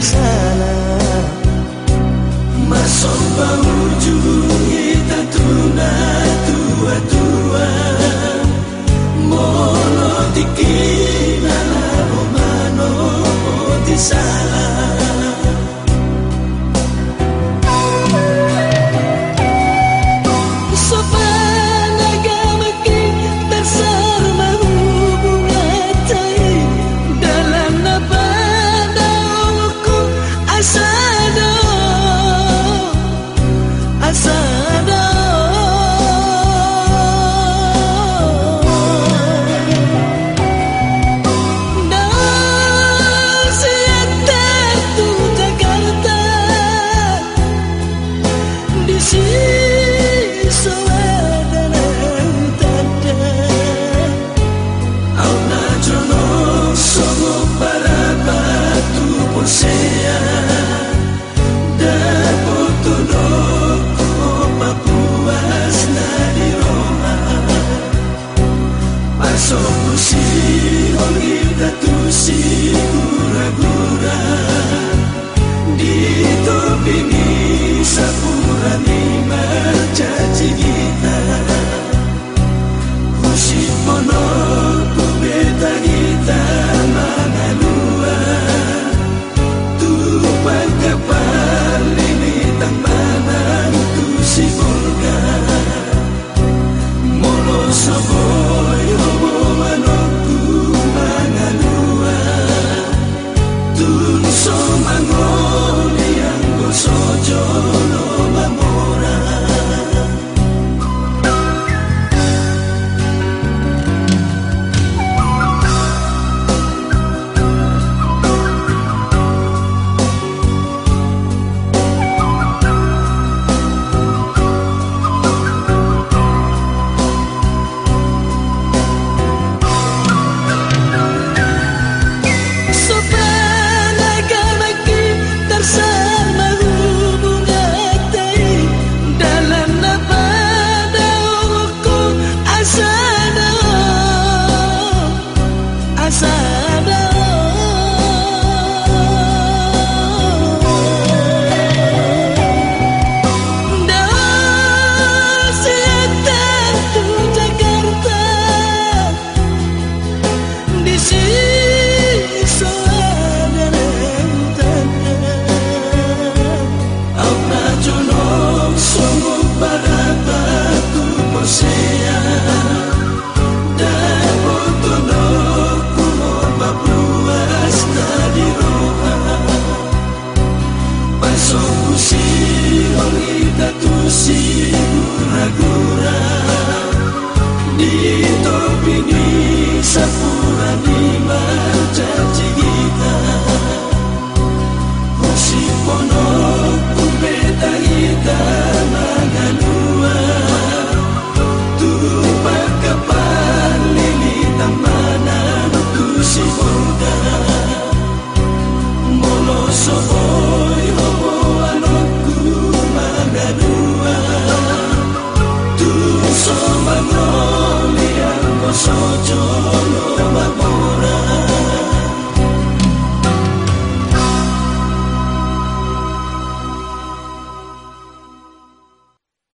di sana. Masomba ujung kita tuna tua-tua Monotiki